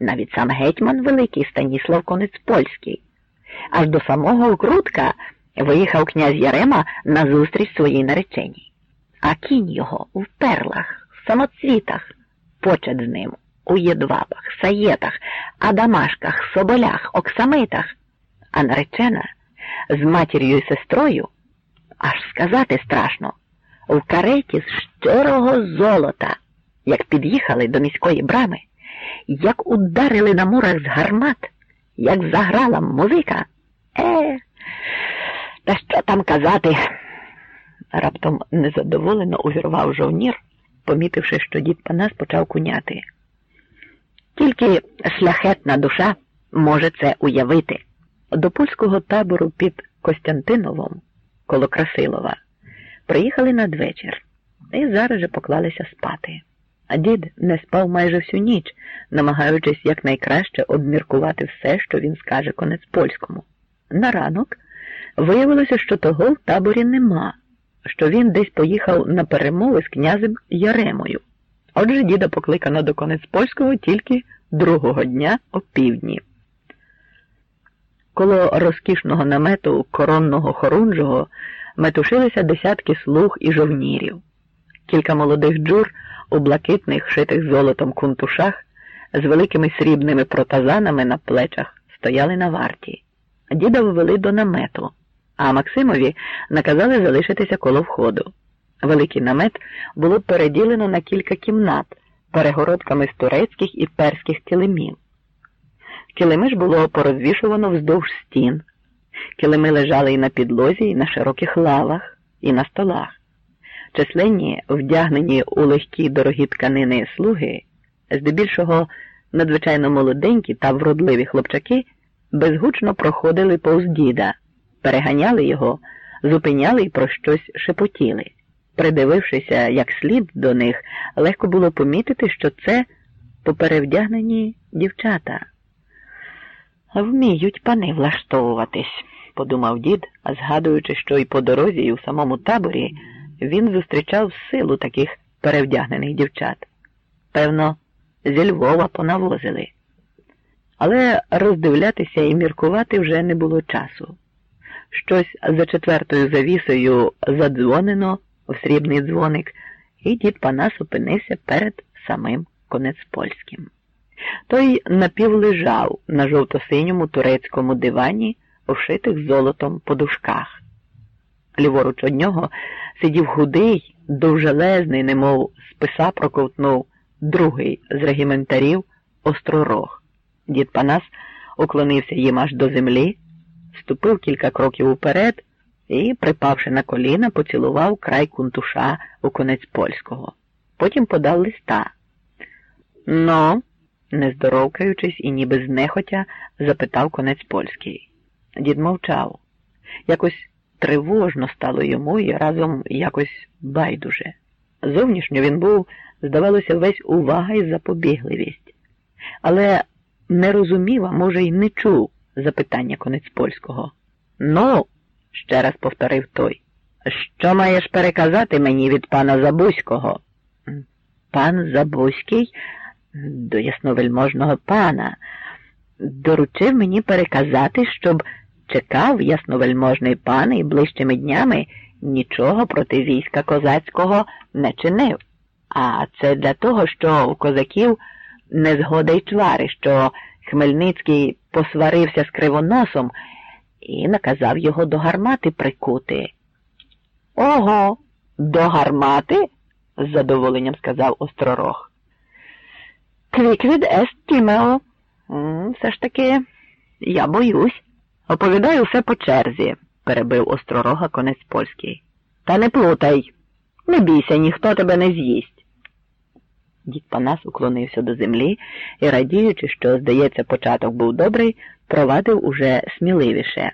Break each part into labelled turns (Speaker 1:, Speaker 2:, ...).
Speaker 1: навіть сам гетьман Великий Станіслав Конець Польський. Аж до самого Окрутка виїхав князь Ярема на зустріч своїй нареченій. А кінь його в перлах, самоцвітах, почет з ним, у єдвабах, саєтах, адамашках, соболях, оксамитах, а наречена з матір'ю і сестрою, аж сказати страшно, в кареті з щирого золота, як під'їхали до міської брами, як ударили на мурах з гармат, як заграла музика. Е, та що там казати? Раптом незадоволено увірвав жовнір, помітивши, що дід Панас почав куняти. Тільки шляхетна душа може це уявити. До польського табору під Костянтиновом коло Красилова приїхали надвечір і зараз же поклалися спати. А дід не спав майже всю ніч, намагаючись якнайкраще обміркувати все, що він скаже конець польському. На ранок виявилося, що того в таборі нема, що він десь поїхав на перемови з князем Яремою. Отже, діда покликано до конець польського тільки другого дня о півдні. Коло розкішного намету коронного хорунжого метушилися десятки слуг і жовнірів. Кілька молодих джур у блакитних, шитих золотом кунтушах з великими срібними протазанами на плечах стояли на варті. Діда ввели до намету, а Максимові наказали залишитися коло входу. Великий намет було переділено на кілька кімнат перегородками з турецьких і перських килимів. Килими ж було порозвішувано вздовж стін. Килими лежали і на підлозі, і на широких лавах, і на столах. Численні, вдягнені у легкі дорогі тканини слуги, здебільшого надзвичайно молоденькі та вродливі хлопчаки, безгучно проходили повз діда, переганяли його, зупиняли і про щось шепотіли. Придивившися як слід до них, легко було помітити, що це поперевдягнені дівчата. Вміють пани влаштовуватись, подумав дід, згадуючи, що і по дорозі, і у самому таборі він зустрічав силу таких перевдягнених дівчат. Певно, зі Львова понавозили. Але роздивлятися і міркувати вже не було часу. Щось за четвертою завісою задзвонено в срібний дзвоник, і дід Панас опинився перед самим конець польським. Той напівлежав на жовто-синьому турецькому дивані, вшитих золотом подушках. Ліворуч од нього сидів худий, довжелезний, немов списа проковтнув другий з регіментарів остророг. Дід Панас уклонився їм аж до землі, ступив кілька кроків уперед і, припавши на коліна, поцілував край кунтуша у конець польського. Потім подав листа. Ну, не здоровкаючись і ніби знехотя, запитав конець польський. Дід мовчав. Якось тривожно стало йому і разом якось байдуже. Зовнішньо він був, здавалося, весь увага і запобігливість, але не розумів, а може, й не чув запитання конець польського. Ну, ще раз повторив той. Що маєш переказати мені від пана Забузького? Пан Забузький до ясновельможного пана доручив мені переказати, щоб чекав ясновельможний пан і ближчими днями нічого проти війська козацького не чинив. А це для того, що у козаків незгода й чвари, що Хмельницький посварився з кривоносом і наказав його до гармати прикути. Ого, до гармати? з задоволенням сказав Остророг. Квіквід ест тімео. Все ж таки, я боюсь. Оповідаю все по черзі, перебив остророга конець польський. Та не плутай, не бійся, ніхто тебе не з'їсть. Дід Панас уклонився до землі і, радіючи, що, здається, початок був добрий, провадив уже сміливіше.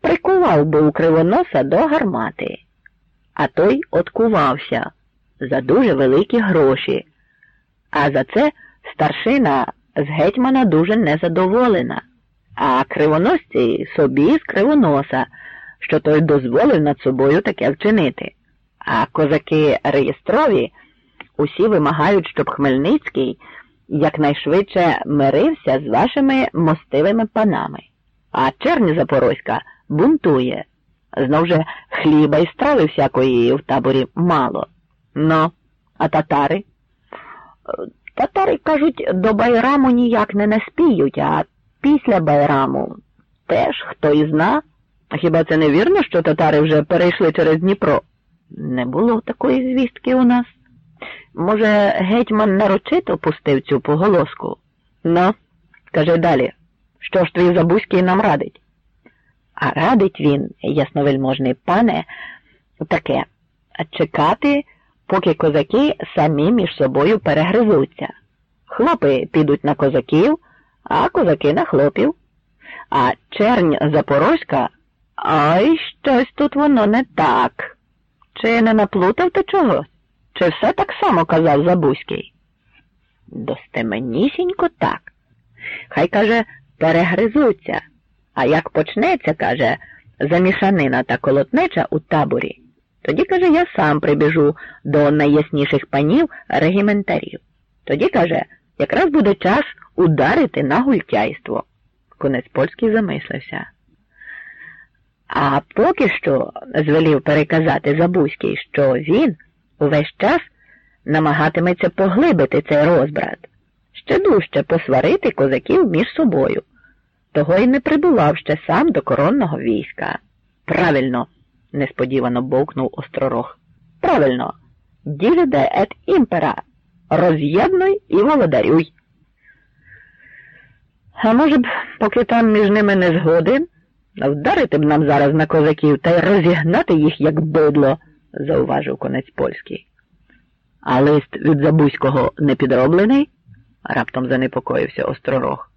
Speaker 1: Прикував би у кривоноса до гармати, а той откувався за дуже великі гроші. А за це старшина з гетьмана дуже незадоволена, а кривоносці собі з кривоноса, що той дозволив над собою таке вчинити. А козаки реєстрові усі вимагають, щоб Хмельницький якнайшвидше мирився з вашими мостивими панами, а чернь Запорозька бунтує. Знов же хліба і страви всякої в таборі мало. Ну, а татари? Татари, кажуть, до байраму ніяк не наспіють, а після байраму теж хто і зна. А хіба це не вірно, що татари вже перейшли через Дніпро? Не було такої звістки у нас. Може, гетьман нарочито пустив цю поголоску? Ну, каже далі, що ж твій Забузький нам радить? А радить він, ясновельможний пане, таке чекати, поки козаки самі між собою перегризуться. Хлопи підуть на козаків, а козаки на хлопів. А чернь Запорозька, ай, щось тут воно не так. Чи не наплутав ти чогось? Чи все так само казав Забузький? Достеменісінько так. Хай каже, перегризуться. А як почнеться, каже, замішанина та колотнеча у таборі, тоді, каже, я сам прибіжу до найясніших панів регіментарів. Тоді, каже, якраз буде час ударити на гультяйство. Конець польський замислився. А поки що звелів переказати Забузький, що він увесь час намагатиметься поглибити цей розбрат, ще дужче посварити козаків між собою. Того й не прибував ще сам до коронного війська. Правильно, несподівано бовкнув остророг. Правильно, діліде ет імпера. Роз'єднуй і володарюй. А може б, поки там між ними не згоди, вдарити б нам зараз на козаків та й розігнати їх, як бидло, зауважив конець польський. А лист від Забузького не підроблений? раптом занепокоївся остророг.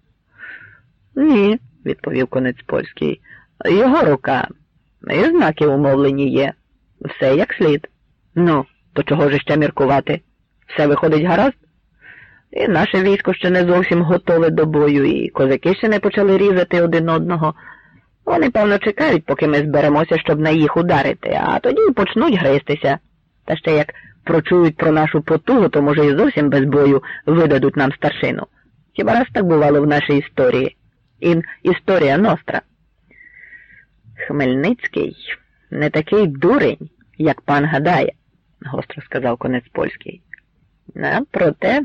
Speaker 1: Ні, відповів конець польський. Його рука. І знаки умовлені є. Все як слід. Ну, то чого ж ще міркувати? Все виходить гаразд? І наше військо ще не зовсім готове до бою, і козаки ще не почали різати один одного. Вони, певно, чекають, поки ми зберемося, щоб на їх ударити, а тоді почнуть гристися. Та ще як прочують про нашу потугу, то, може, і зовсім без бою видадуть нам старшину. Хіба раз так бувало в нашій історії? Ін історія ностра. Хмельницький не такий дурень, як пан гадає, гостро сказав конець польський. А проте,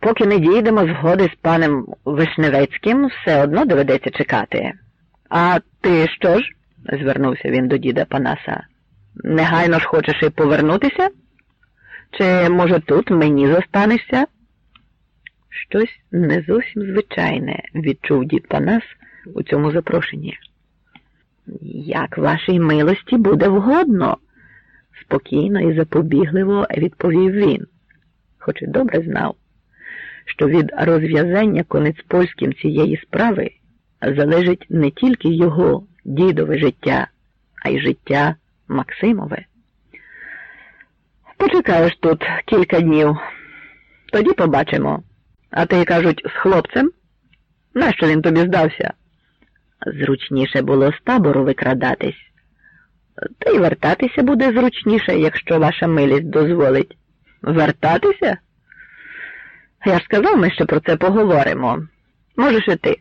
Speaker 1: поки не дійдемо згоди з паном Вишневецьким, все одно доведеться чекати. А ти що ж? звернувся він до діда Панаса. Негайно ж хочеш і повернутися? Чи, може, тут мені зостанешся? Щось не зовсім звичайне відчув дід Панас у цьому запрошенні. Як вашій милості буде вгодно, спокійно і запобігливо відповів він, хоч і добре знав, що від розв'язання конець польським цієї справи залежить не тільки його дідове життя, а й життя Максимове. Почекаєш тут кілька днів, тоді побачимо. А ти, кажуть, з хлопцем? Нащо він тобі здався? Зручніше було з табору викрадатись. Та й вертатися буде зручніше, якщо ваша милість дозволить. Вертатися? Я ж сказав, ми ще про це поговоримо. Можеш і ти.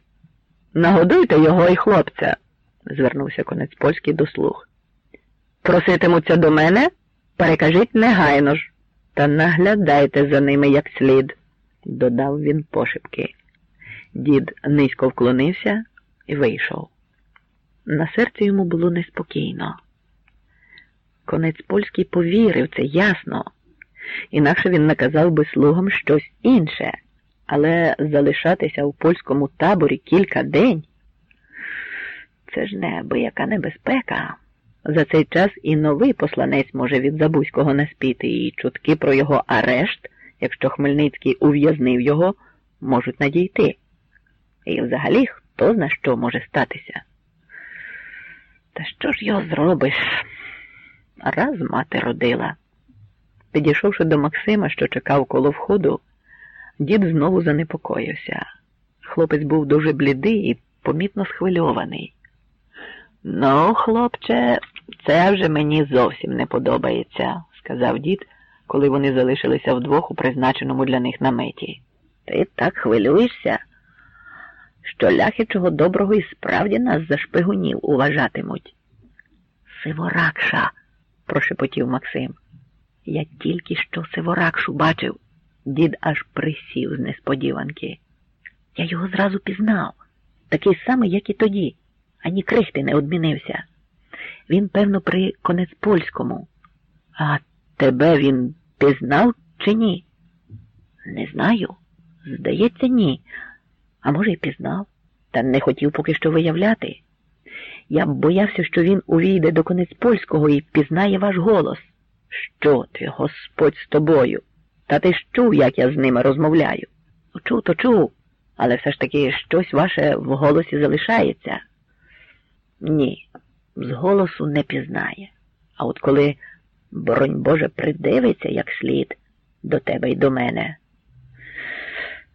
Speaker 1: Нагодуйте його і хлопця, звернувся конець польський до слуг. Проситимуться до мене, перекажіть негайно ж, та наглядайте за ними як слід додав він пошепки. Дід низько вклонився і вийшов. На серці йому було неспокійно. Конець польський повірив це ясно, інакше він наказав би слугам щось інше, але залишатися у польському таборі кілька день це ж неабияка небезпека. За цей час і новий посланець може від Забузького наспіти, і чутки про його арешт якщо Хмельницький ув'язнив його, можуть надійти. І взагалі хто зна що може статися. Та що ж його зробиш? Раз мати родила. Підійшовши до Максима, що чекав коло входу, дід знову занепокоївся. Хлопець був дуже блідий і помітно схвильований. Ну, хлопче, це вже мені зовсім не подобається, сказав дід коли вони залишилися вдвох у призначеному для них наметі. Ти так хвилюєшся, що ляхи чого доброго і справді нас за шпигунів уважатимуть. Сиворакша, прошепотів Максим. Я тільки що Сиворакшу бачив. Дід аж присів з несподіванки. Я його зразу пізнав, такий самий, як і тоді, ані крихти не одмінився. Він, певно, при конець польському. А тебе він пізнав чи ні? Не знаю. Здається, ні. А може, й пізнав, та не хотів поки що виявляти. Я боявся, що він увійде до конець польського і пізнає ваш голос. Що ти, Господь, з тобою? Та ти ж чув, як я з ними розмовляю? Чув, то чув, але все ж таки щось ваше в голосі залишається. Ні, з голосу не пізнає. А от коли, боронь Боже, придивиться як слід до тебе й до мене.